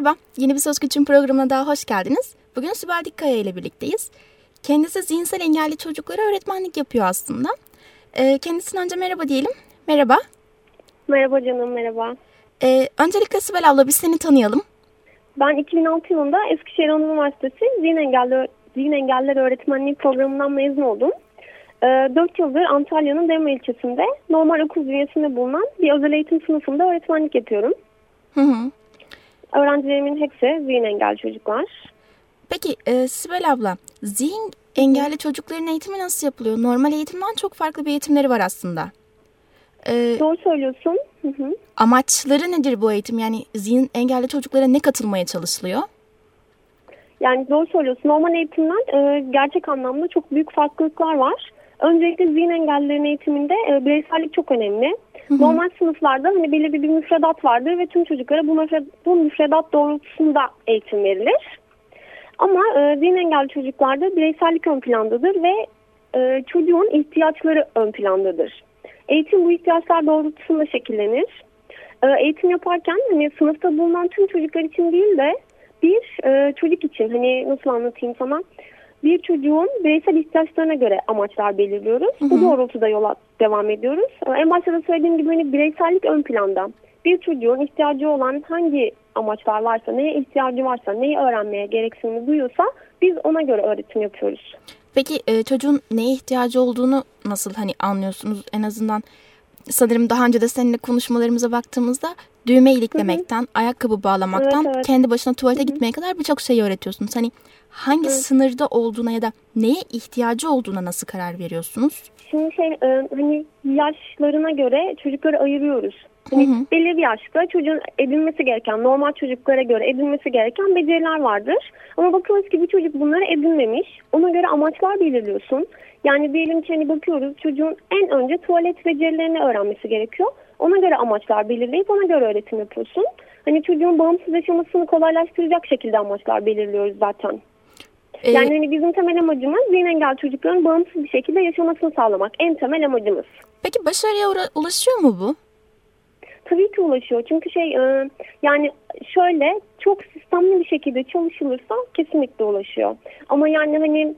Merhaba, yeni bir Söz Güç'ün programına daha hoş geldiniz. Bugün Sibel Dikkaya ile birlikteyiz. Kendisi zihinsel engelli çocuklara öğretmenlik yapıyor aslında. Ee, kendisine önce merhaba diyelim. Merhaba. Merhaba canım, merhaba. Ee, öncelikle Sibel abla biz seni tanıyalım. Ben 2006 yılında Eskişehir Anadolu Üniversitesi Zihin Engelli, Zihin Engelliler Öğretmenliği programından mezun oldum. Ee, 4 yıldır Antalya'nın Devme ilçesinde normal okul bünyesinde bulunan bir özel eğitim sınıfında öğretmenlik yapıyorum. Hı hı. Öğrencilerimin hepsi zihin engelli çocuklar. Peki e, Sibel abla, zihin engelli çocukların eğitimi nasıl yapılıyor? Normal eğitimden çok farklı bir eğitimleri var aslında. Ee, Doğru söylüyorsun. Hı hı. amaçları nedir bu eğitim? Yani zihin engelli çocuklara ne katılmaya çalışılıyor? Yani doğru söylüyorsun. Normal eğitimden e, gerçek anlamda çok büyük farklılıklar var. Öncelikle zihin engellilerin eğitiminde e, bireysellik çok önemli. Normal sınıflarda hani belirli bir müfredat vardır ve tüm çocuklara bu müfredat, bu müfredat doğrultusunda eğitim verilir. Ama e, zihin engelli çocuklarda bireysellik ön plandadır ve e, çocuğun ihtiyaçları ön plandadır. Eğitim bu ihtiyaçlar doğrultusunda şekillenir. E, eğitim yaparken hani sınıfta bulunan tüm çocuklar için değil de bir e, çocuk için hani nasıl anlatayım sana bir çocuğun bireysel ihtiyaçlarına göre amaçlar belirliyoruz. Bu doğrultuda yola devam ediyoruz. En başta da söylediğim gibi hani bireysellik ön planda. Bir çocuğun ihtiyacı olan hangi amaçlar varsa, neye ihtiyacı varsa, neyi öğrenmeye gereksinimi duyuyorsa biz ona göre öğretim yapıyoruz. Peki e, çocuğun neye ihtiyacı olduğunu nasıl hani anlıyorsunuz? En azından sanırım daha önce de seninle konuşmalarımıza baktığımızda düğme iliklemekten, ayakkabı bağlamaktan, Evet, evet. kendi başına tuvalete gitmeye kadar birçok şey öğretiyorsunuz. Hani hangi sınırda olduğuna ya da neye ihtiyacı olduğuna nasıl karar veriyorsunuz? Şimdi şey e, hani yaşlarına göre çocukları ayırıyoruz. Hani belli bir yaşta çocuğun edinmesi gereken, normal çocuklara göre edinmesi gereken beceriler vardır. Ama bakıyoruz ki bu çocuk bunları edinmemiş. Ona göre amaçlar belirliyorsun. Yani diyelim ki hani bakıyoruz çocuğun en önce tuvalet becerilerini öğrenmesi gerekiyor. Ona göre amaçlar belirleyip ona göre öğretim yapıyorsun. Hani çocuğun bağımsız yaşamasını kolaylaştıracak şekilde amaçlar belirliyoruz zaten. E, Yani hani bizim temel amacımız zihin engelli çocukların bağımsız bir şekilde yaşamasını sağlamak. En temel amacımız. peki başarıya ulaşıyor mu bu? Tabii ki ulaşıyor. Çünkü şey e, yani şöyle çok sistemli bir şekilde çalışılırsa kesinlikle ulaşıyor. Ama yani hani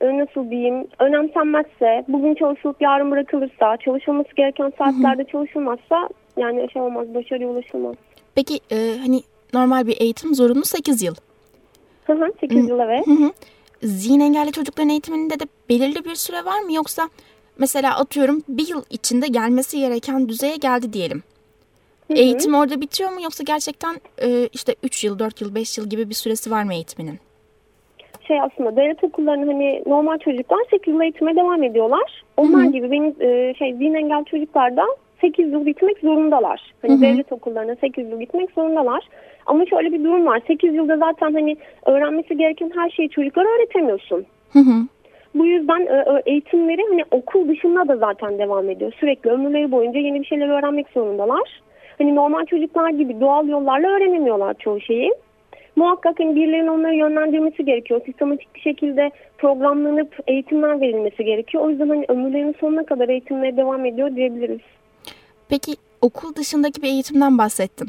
e, nasıl diyeyim önemsenmezse bugün çalışılıp yarın bırakılırsa çalışılması gereken saatlerde çalışılmazsa yani şey olmaz başarıya ulaşılmaz. Peki e, hani normal bir eğitim zorunlu 8 yıl. Hı hı 8 yıl evet. Hı hı. Zihin engelli çocukların eğitiminde de belirli bir süre var mı yoksa mesela atıyorum bir yıl içinde gelmesi gereken düzeye geldi diyelim. Eğitim orada bitiyor mu yoksa gerçekten e, işte 3 yıl, 4 yıl, 5 yıl gibi bir süresi var mı eğitiminin? şey aslında devlet okullarının hani normal çocuklar 8 yıl eğitime devam ediyorlar. Onlar gibi benim e, şey zihin engelli çocuklar da 8 yıl gitmek zorundalar. Hani devlet okullarına 8 yıl gitmek zorundalar. Ama şöyle bir durum var. 8 yılda zaten hani öğrenmesi gereken her şeyi çocuklara öğretemiyorsun. Hı hı. Bu yüzden e, e, eğitimleri hani okul dışında da zaten devam ediyor. Sürekli ömürleri boyunca yeni bir şeyler öğrenmek zorundalar. Hani normal çocuklar gibi doğal yollarla öğrenemiyorlar çoğu şeyi. Muhakkak hani birilerinin onları yönlendirmesi gerekiyor. Sistematik bir şekilde programlanıp eğitimler verilmesi gerekiyor. O yüzden hani ömürlerinin sonuna kadar eğitimlere devam ediyor diyebiliriz. Peki okul dışındaki bir eğitimden bahsettin.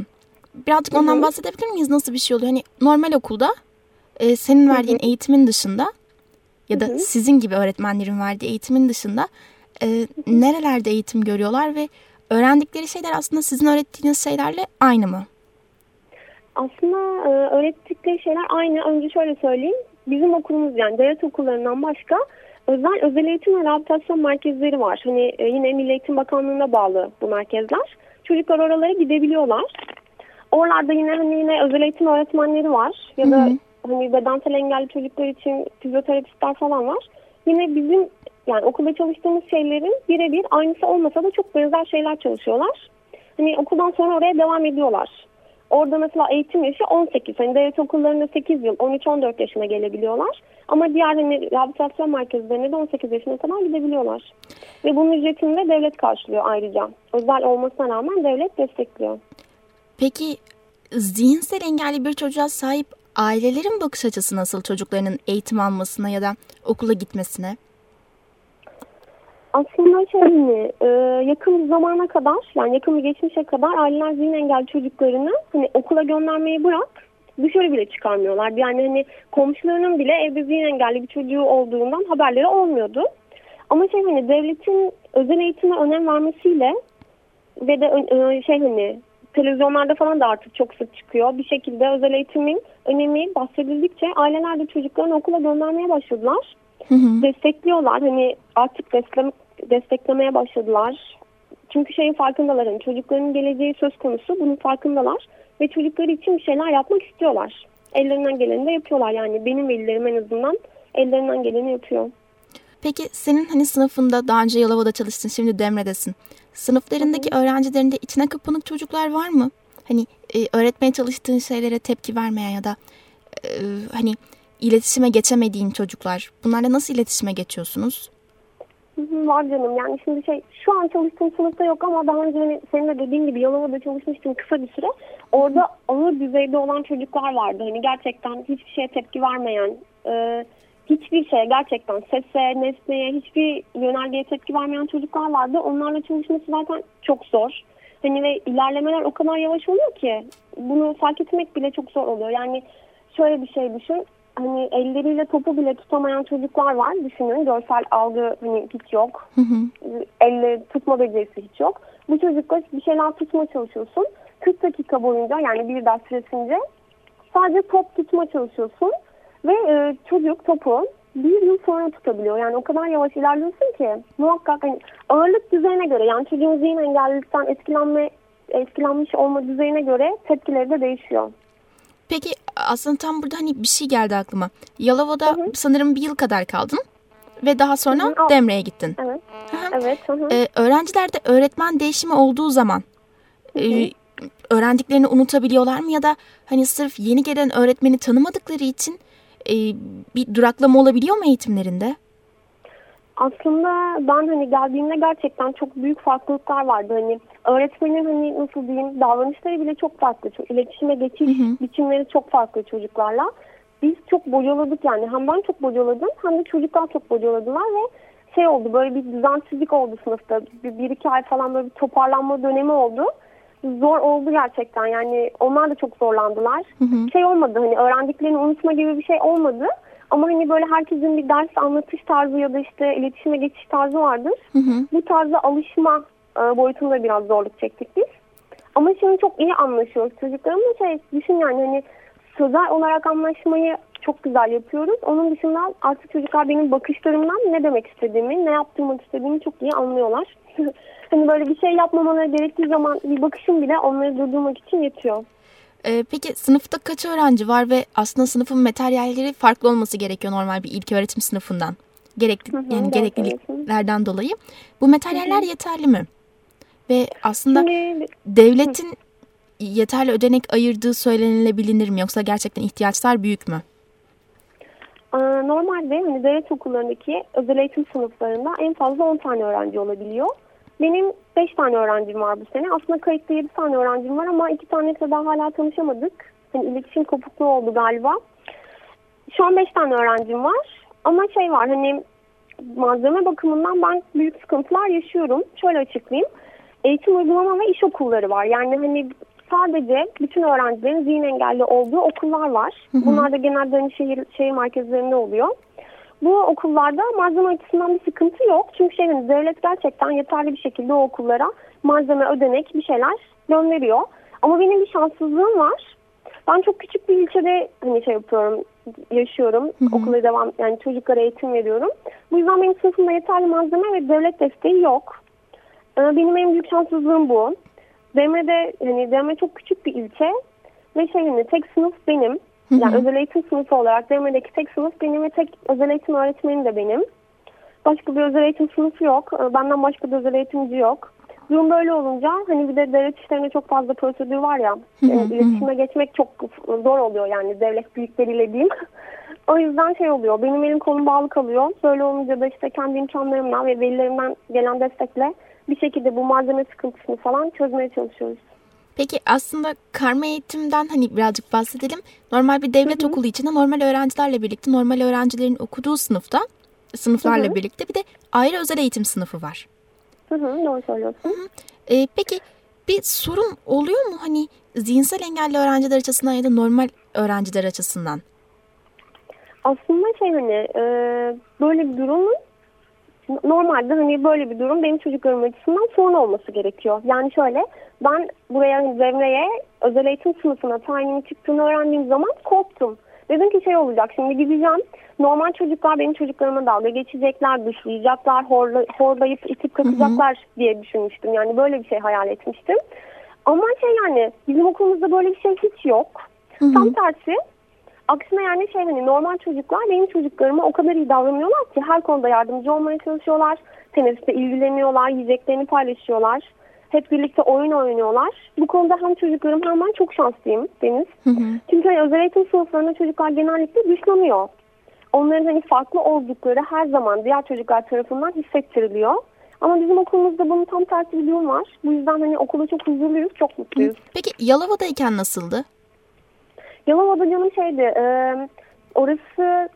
Birazcık ondan bahsedebilir miyiz? Nasıl bir şey oluyor? Hani normal okulda e, senin verdiğin eğitimin dışında ya da sizin gibi öğretmenlerin verdiği eğitimin dışında e, nerelerde eğitim görüyorlar ve öğrendikleri şeyler aslında sizin öğrettiğiniz şeylerle aynı mı? Aslında e, öğrettikleri şeyler aynı. Önce şöyle söyleyeyim. Bizim okulumuz yani devlet okullarından başka özel özel eğitim ve rehabilitasyon merkezleri var. Hani e, yine Milli Eğitim Bakanlığı'na bağlı bu merkezler. Çocuklar oralara gidebiliyorlar. Oralarda yine hani yine özel eğitim öğretmenleri var. Ya da hani bedensel engelli çocuklar için fizyoterapistler falan var. Yine bizim yani okulda çalıştığımız şeylerin birebir aynısı olmasa da çok benzer şeyler çalışıyorlar. Hani okuldan sonra oraya devam ediyorlar. Orada mesela eğitim yaşı 18. Hani devlet okullarında 8 yıl, 13-14 yaşına gelebiliyorlar. Ama diğer hani rehabilitasyon merkezlerine de 18 yaşına kadar gidebiliyorlar. Ve bunun ücretini de devlet karşılıyor ayrıca. Özel olmasına rağmen devlet destekliyor. Peki zihinsel engelli bir çocuğa sahip ailelerin bakış açısı nasıl çocuklarının eğitim almasına ya da okula gitmesine? Aslında şöyle e, yakın zamana kadar yani yakın bir geçmişe kadar aileler zihin engelli çocuklarını hani okula göndermeyi bırak dışarı bile çıkarmıyorlar. Yani hani komşularının bile evde zihin engelli bir çocuğu olduğundan haberleri olmuyordu. Ama şey hani devletin özel eğitime önem vermesiyle ve de şey hani televizyonlarda falan da artık çok sık çıkıyor. Bir şekilde özel eğitimin önemi bahsedildikçe aileler de çocuklarını okula göndermeye başladılar. Hı hı. Destekliyorlar. Hani artık destek, desteklemeye başladılar. Çünkü şeyin farkındalar. Hani çocukların geleceği söz konusu. Bunun farkındalar. Ve çocukları için bir şeyler yapmak istiyorlar. Ellerinden geleni de yapıyorlar. Yani benim velilerim en azından ellerinden geleni yapıyor. Peki senin hani sınıfında daha önce Yalova'da çalıştın şimdi Demre'desin. Sınıflarındaki öğrencilerinde içine kapanık çocuklar var mı? Hani e, öğretmeye çalıştığın şeylere tepki vermeyen ya da e, hani iletişime geçemediğin çocuklar. Bunlarla nasıl iletişime geçiyorsunuz? Var canım. Yani şimdi şey şu an çalıştığım sınıfta yok ama daha önce hani senin de dediğin gibi Yalova'da çalışmıştım kısa bir süre. Orada ağır düzeyde olan çocuklar vardı. Hani gerçekten hiçbir şeye tepki vermeyen, e, hiçbir şeye gerçekten sese, nesneye, hiçbir yönergeye tepki vermeyen çocuklar vardı. Onlarla çalışması zaten çok zor. Hani ve ilerlemeler o kadar yavaş oluyor ki bunu fark etmek bile çok zor oluyor. Yani şöyle bir şey düşün. Hani elleriyle topu bile tutamayan çocuklar var. Düşünün görsel algı hani hiç yok. Hı Elle tutma becerisi hiç yok. Bu çocukla bir şeyler tutma çalışıyorsun. 40 dakika boyunca yani bir ders süresince sadece top tutma çalışıyorsun ve e, çocuk topu bir yıl sonra tutabiliyor. Yani o kadar yavaş ilerliyorsun ki muhakkak hani ağırlık düzeyine göre yani çocuğun zihin engellilikten etkilenme etkilenmiş olma düzeyine göre tepkileri de değişiyor. Peki aslında tam burada hani bir şey geldi aklıma. Yalova'da hı hı. sanırım bir yıl kadar kaldın ve daha sonra hı hı. Demre'ye gittin. Evet. Hı hı. Evet. Hı hı. Ee, öğrencilerde öğretmen değişimi olduğu zaman hı hı. E, öğrendiklerini unutabiliyorlar mı ya da hani sırf yeni gelen öğretmeni tanımadıkları için e, bir duraklama olabiliyor mu eğitimlerinde? Aslında ben hani geldiğimde gerçekten çok büyük farklılıklar vardı. Hani öğretmenin hani nasıl diyeyim davranışları bile çok farklı. Çok, iletişime geçiş hı hı. biçimleri çok farklı çocuklarla. Biz çok bocaladık yani. Hem ben çok bocaladım hem de çocuklar çok bocaladılar ve şey oldu böyle bir düzensizlik oldu sınıfta. Bir, bir iki ay falan böyle bir toparlanma dönemi oldu zor oldu gerçekten. Yani onlar da çok zorlandılar. Hı hı. Şey olmadı hani öğrendiklerini unutma gibi bir şey olmadı. Ama hani böyle herkesin bir ders anlatış tarzı ya da işte iletişime geçiş tarzı vardır. Hı hı. Bu tarzda alışma e, boyutunda biraz zorluk çektik biz. Ama şimdi çok iyi anlaşıyoruz çocuklarımla şey düşün yani hani sözel olarak anlaşmayı çok güzel yapıyoruz. Onun dışında artık çocuklar benim bakışlarımdan ne demek istediğimi, ne yaptırmak istediğimi çok iyi anlıyorlar. hani böyle bir şey yapmamaları gerektiği zaman bir bakışım bile onları durdurmak için yetiyor. Ee, peki sınıfta kaç öğrenci var ve aslında sınıfın materyalleri farklı olması gerekiyor normal bir ilk öğretim sınıfından? Gerekli, hı hı, yani gerekliliklerden dolayı. Bu materyaller hı hı. yeterli mi? Ve aslında Şimdi, devletin hı. yeterli ödenek ayırdığı söylenilebilir mi? Yoksa gerçekten ihtiyaçlar büyük mü? Normalde hani okullarındaki özel eğitim sınıflarında en fazla 10 tane öğrenci olabiliyor. Benim 5 tane öğrencim var bu sene. Aslında kayıtlı 7 tane öğrencim var ama 2 tanesiyle daha hala tanışamadık. Hani iletişim kopukluğu oldu galiba. Şu an 5 tane öğrencim var. Ama şey var hani malzeme bakımından ben büyük sıkıntılar yaşıyorum. Şöyle açıklayayım. Eğitim uygulama ve iş okulları var. Yani hani sadece bütün öğrencilerin zihin engelli olduğu okullar var. Bunlar da genelde hani şehir, şehir merkezlerinde oluyor. Bu okullarda malzeme açısından bir sıkıntı yok. Çünkü şey, hani devlet gerçekten yeterli bir şekilde o okullara malzeme ödenek bir şeyler gönderiyor. Ama benim bir şanssızlığım var. Ben çok küçük bir ilçede hani şey yapıyorum, yaşıyorum. Hı hı. Okula devam yani çocuklara eğitim veriyorum. Bu yüzden benim sınıfımda yeterli malzeme ve devlet desteği yok. Ee, benim en büyük şanssızlığım bu. Demre'de hani Demre çok küçük bir ilçe ve şey hani tek sınıf benim. Yani özel eğitim sınıfı olarak Demre'deki tek sınıf benim ve tek özel eğitim öğretmeni de benim. Başka bir özel eğitim sınıfı yok. Ee, benden başka bir özel eğitimci yok. Durum böyle olunca hani bir de devlet işlerinde çok fazla prosedür var ya. Yani iletişime geçmek çok zor oluyor yani devlet büyükleriyle diyeyim. o yüzden şey oluyor. Benim elim kolum bağlı kalıyor. Böyle olunca da işte kendi imkanlarımla ve velilerimden gelen destekle bir şekilde bu malzeme sıkıntısını falan çözmeye çalışıyoruz. Peki aslında karma eğitimden hani birazcık bahsedelim. Normal bir devlet hı hı. okulu içinde normal öğrencilerle birlikte normal öğrencilerin okuduğu sınıfta sınıflarla hı hı. birlikte bir de ayrı özel eğitim sınıfı var. Hı hı, doğru söylüyorsun. Hı hı. Ee, peki bir sorun oluyor mu? Hani zihinsel engelli öğrenciler açısından ya da normal öğrenciler açısından? Aslında şey hani e, böyle bir durumun normalde hani böyle bir durum benim çocuklarım açısından sorun olması gerekiyor. Yani şöyle ben buraya hani Zemre'ye özel eğitim sınıfına tayinin çıktığını öğrendiğim zaman korktum. Dedim ki şey olacak şimdi gideceğim. Normal çocuklar benim çocuklarıma dalga geçecekler, dışlayacaklar, horla, horlayıp itip kakacaklar diye düşünmüştüm. Yani böyle bir şey hayal etmiştim. Ama şey yani bizim okulumuzda böyle bir şey hiç yok. Hı hı. Tam tersi aksine yani şey hani normal çocuklar benim çocuklarıma o kadar iyi davranıyorlar ki her konuda yardımcı olmaya çalışıyorlar. Teneffüste ilgileniyorlar, yiyeceklerini paylaşıyorlar. Hep birlikte oyun oynuyorlar. Bu konuda hem çocuklarım hem ben çok şanslıyım Deniz. Hı hı. Çünkü hani özel eğitim sınıflarında çocuklar genellikle dışlanıyor. Onların hani farklı oldukları her zaman diğer çocuklar tarafından hissettiriliyor. Ama bizim okulumuzda bunun tam tersi bir durum var. Bu yüzden hani okulda çok huzurluyuz, çok mutluyuz. Peki Yalova'dayken nasıldı? Yalova'da canım şeydi, e, orası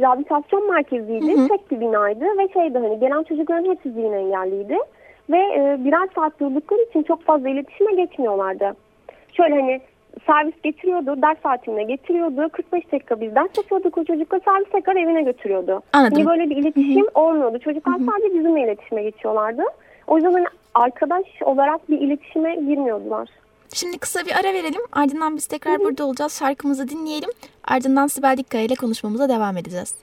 rehabilitasyon merkeziydi, hı hı. tek bir binaydı ve şeydi hani gelen çocukların hepsi zihin engelliydi. Ve e, birer saat durdukları için çok fazla iletişime geçmiyorlardı. Şöyle hani servis getiriyordu, ders saatinde getiriyordu. 45 dakika biz ders yapıyorduk o çocukla servis tekrar evine götürüyordu. Anladım. Hani böyle bir iletişim Hı-hı. olmuyordu. Çocuklar Hı-hı. sadece bizimle iletişime geçiyorlardı. O yüzden hani arkadaş olarak bir iletişime girmiyordular. Şimdi kısa bir ara verelim. Ardından biz tekrar burada olacağız. Şarkımızı dinleyelim. Ardından Sibel Dikkaya ile konuşmamıza devam edeceğiz.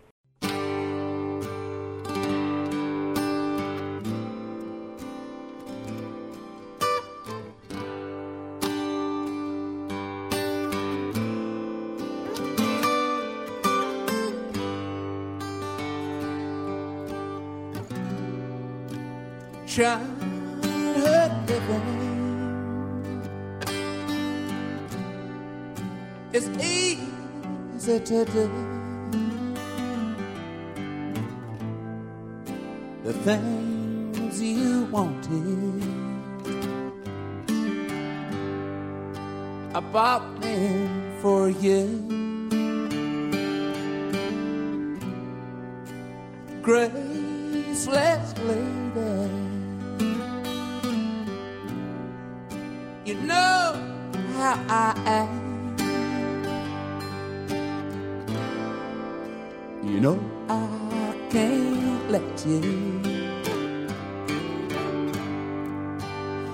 childhood easy. The things you wanted, I bought them for you. Graceless lady. You know how I am. You know I can't let you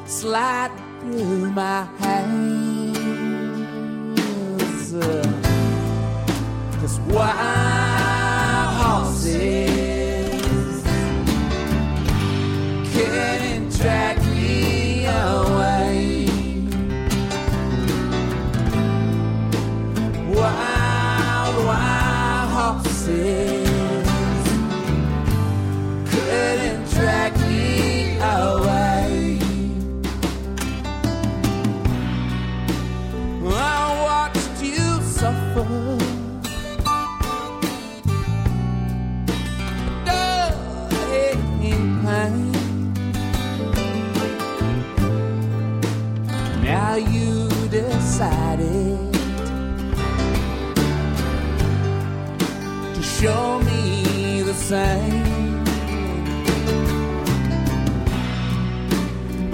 slide through my hands. Cause wild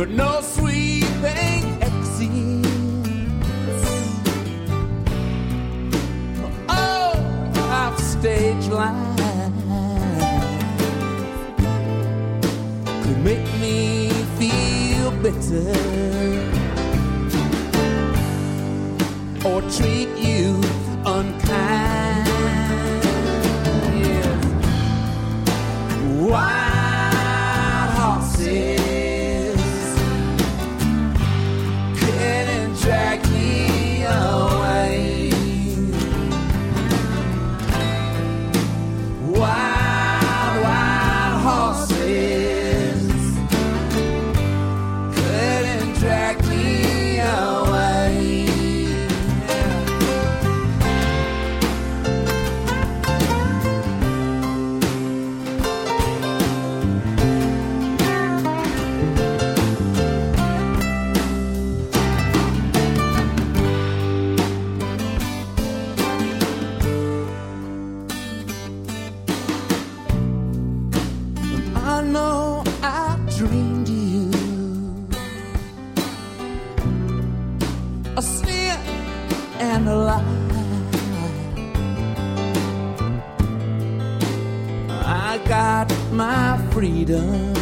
But no a sneer and a lie. I got my freedom,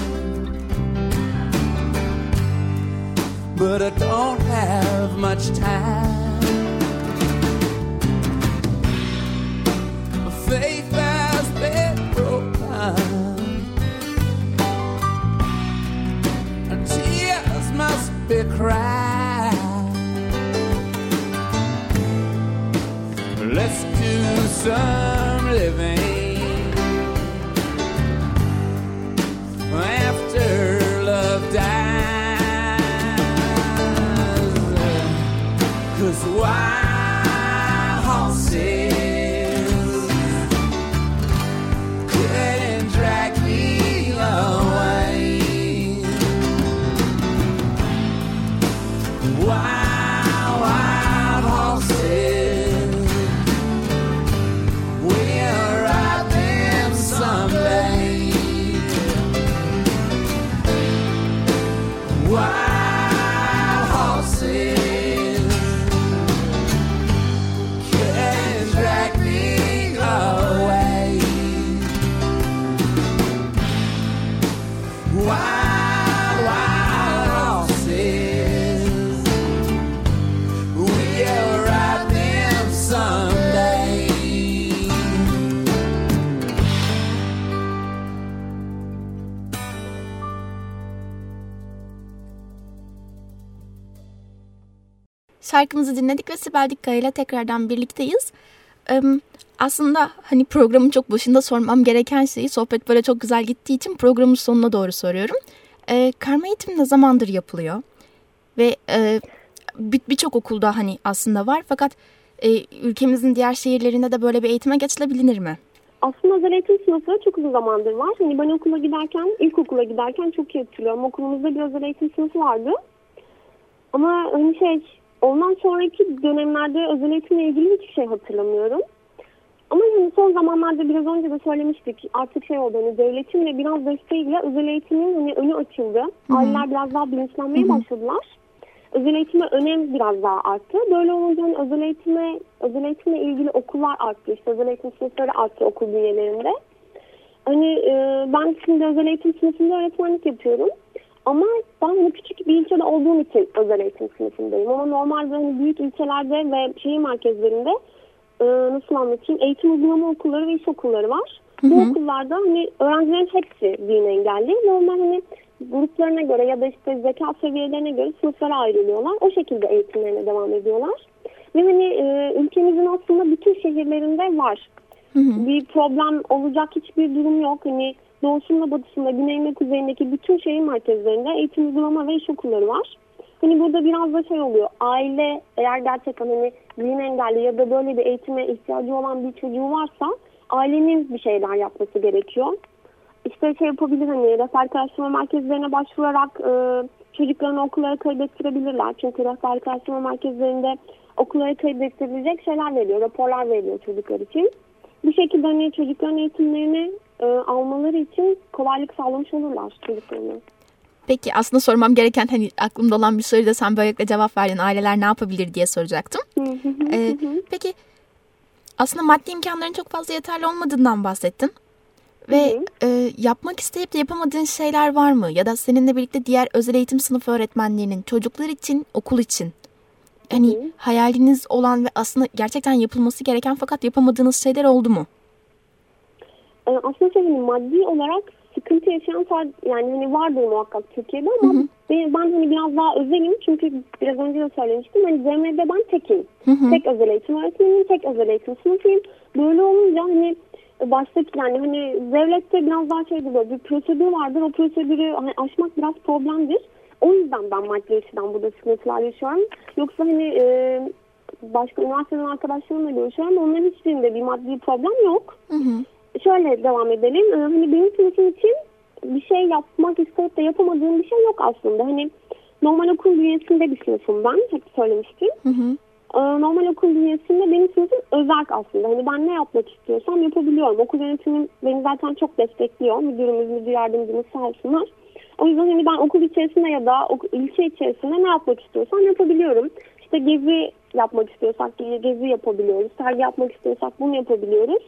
but I don't have much time. Faith has been broken, tears must be cried. Some living. Şarkımızı dinledik ve Sibel Dikka ile tekrardan birlikteyiz. Aslında hani programın çok başında sormam gereken şeyi sohbet böyle çok güzel gittiği için programın sonuna doğru soruyorum. Ee, karma eğitim ne zamandır yapılıyor? Ve e, bir- birçok okulda hani aslında var fakat e, ülkemizin diğer şehirlerinde de böyle bir eğitime geçilebilir mi? Aslında özel eğitim sınıfları çok uzun zamandır var. Hani ben okula giderken, ilkokula giderken çok iyi hatırlıyorum. Okulumuzda bir özel eğitim sınıfı vardı. Ama hani şey, ondan sonraki dönemlerde özel eğitimle ilgili hiçbir şey hatırlamıyorum. Ama hani son zamanlarda biraz önce de söylemiştik artık şey oldu hani devletin ve biraz desteğiyle özel eğitimin hani önü açıldı. Aileler biraz daha bilinçlenmeye başladılar. Özel eğitime önem biraz daha arttı. Böyle olunca hani özel eğitime, özel eğitimle ilgili okullar arttı. İşte özel eğitim sınıfları arttı okul bünyelerinde. Hani e, ben şimdi özel eğitim sınıfında öğretmenlik yapıyorum. Ama ben hani küçük bir ilçede olduğum için özel eğitim sınıfındayım. Ama normalde hani büyük ilçelerde ve şehir merkezlerinde e, nasıl anlatayım eğitim uygulama okulları ve iş okulları var. Bu okullarda hani öğrencilerin hepsi zihin engelli. Normal hani gruplarına göre ya da işte zeka seviyelerine göre sınıflara ayrılıyorlar. O şekilde eğitimlerine devam ediyorlar. Ve hani e, ülkemizin aslında bütün şehirlerinde var. Bir problem olacak hiçbir durum yok. Hani doğusunda, batısında, güneyinde, kuzeyindeki bütün şehir merkezlerinde eğitim uygulama ve iş okulları var. Hani burada biraz da şey oluyor. Aile eğer gerçekten hani zihin engelli ya da böyle bir eğitime ihtiyacı olan bir çocuğu varsa ailenin bir şeyler yapması gerekiyor. İşte şey yapabilir hani rehberlik araştırma merkezlerine başvurarak e, çocuklarını okullara kaydettirebilirler. Çünkü rehberlik araştırma merkezlerinde okullara kaydettirilecek şeyler veriliyor, raporlar veriliyor çocuklar için. Bu şekilde hani çocukların eğitimlerini e, almaları için kolaylık sağlamış olurlar çocuklarına. Peki aslında sormam gereken hani aklımda olan bir soruyu da sen böylelikle cevap verdin. Aileler ne yapabilir diye soracaktım. Ee, peki aslında maddi imkanların çok fazla yeterli olmadığından bahsettin. Ve e, yapmak isteyip de yapamadığın şeyler var mı? Ya da seninle birlikte diğer özel eğitim sınıfı öğretmenlerinin çocuklar için, okul için hani hayaliniz olan ve aslında gerçekten yapılması gereken fakat yapamadığınız şeyler oldu mu? E, aslında şey, hani maddi olarak sıkıntı yaşayan yani hani vardır muhakkak Türkiye'de ama ben, ben hani biraz daha özelim çünkü biraz önce de söylemiştim hani ZM'de ben tekim. Tek özel eğitim öğretmeniyim, tek özel eğitim sınıfıyım. Böyle olunca hani baştaki yani hani devlette biraz daha şey böyle bir prosedür vardır. O prosedürü hani aşmak biraz problemdir. O yüzden ben maddi açıdan burada sıkıntılar yaşıyorum. Yoksa hani e, başka üniversiteden arkadaşlarımla görüşüyorum. Onların hiçbirinde bir maddi problem yok. Şöyle devam edelim. Ee, Hani benim sınıfım için bir şey yapmak isteyip de yapamadığım bir şey yok aslında. Hani normal okul bünyesinde bir sınıfım ben. Hep söylemiştim. Ee, Normal okul bünyesinde benim sınıfım özerk aslında. Hani ben ne yapmak istiyorsam yapabiliyorum. Okul yönetimim beni zaten çok destekliyor. Müdürümüz, müdür yardımcımız sağ olsunlar. O yüzden hani ben okul içerisinde ya da ilçe içerisinde ne yapmak istiyorsam yapabiliyorum. İşte gezi yapmak istiyorsak ge- gezi yapabiliyoruz. Sergi yapmak istiyorsak bunu yapabiliyoruz.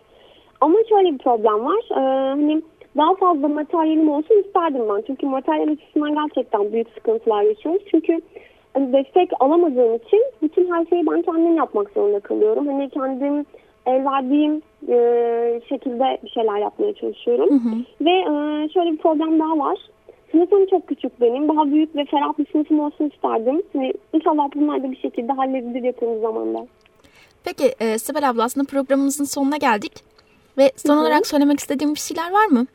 Ama şöyle bir problem var. Ee, hani daha fazla materyalim olsun isterdim ben. Çünkü materyal açısından gerçekten büyük sıkıntılar yaşıyoruz. Çünkü hani destek alamadığım için bütün her şeyi ben kendim yapmak zorunda kalıyorum. Hani kendim el verdiğim e, şekilde bir şeyler yapmaya çalışıyorum. Ve e, şöyle bir problem daha var. Sınıfım çok küçük benim. Daha büyük ve ferah bir sınıfım olsun isterdim. Hani inşallah bunlar da bir şekilde halledilir yakın zamanda. Peki e, Sibel abla aslında programımızın sonuna geldik. Ve son Hı hı. olarak söylemek istediğim bir şeyler var mı?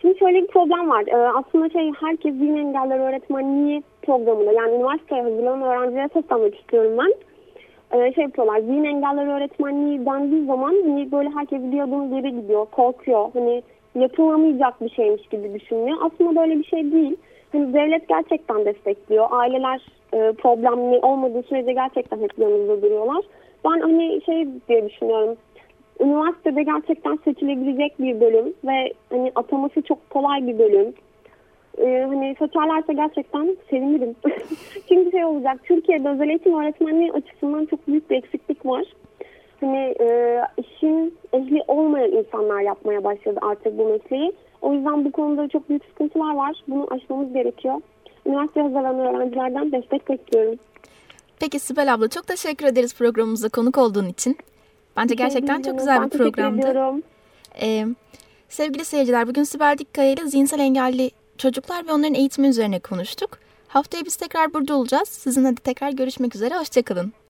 Şimdi şöyle bir problem var. Ee, aslında şey herkes din engeller öğretmenliği programında yani üniversiteye hazırlanan öğrencilere seslenmek istiyorum ben. Ee, şey yapıyorlar zihin engeller öğretmenliği dendiği zaman hani böyle herkes bir adım geri gidiyor, korkuyor. Hani yapılamayacak bir şeymiş gibi düşünüyor. Aslında böyle bir şey değil. Hani devlet gerçekten destekliyor. Aileler e, problemli olmadığı sürece gerçekten hep yanımızda duruyorlar. Ben hani şey diye düşünüyorum üniversitede gerçekten seçilebilecek bir bölüm ve hani ataması çok kolay bir bölüm. Ee, hani seçerlerse gerçekten sevinirim. Çünkü şey olacak Türkiye'de özel eğitim öğretmenliği açısından çok büyük bir eksiklik var. Hani e, işin ehli olmayan insanlar yapmaya başladı artık bu mesleği. O yüzden bu konuda çok büyük sıkıntılar var. Bunu aşmamız gerekiyor. Üniversite hazırlanan öğrencilerden destek bekliyorum. Peki Sibel abla çok teşekkür ederiz programımıza konuk olduğun için. Bence gerçekten çok güzel bir programdı. Ee, sevgili seyirciler bugün Sibel Dikkaya ile zihinsel engelli çocuklar ve onların eğitimi üzerine konuştuk. Haftaya biz tekrar burada olacağız. Sizinle de tekrar görüşmek üzere. Hoşçakalın.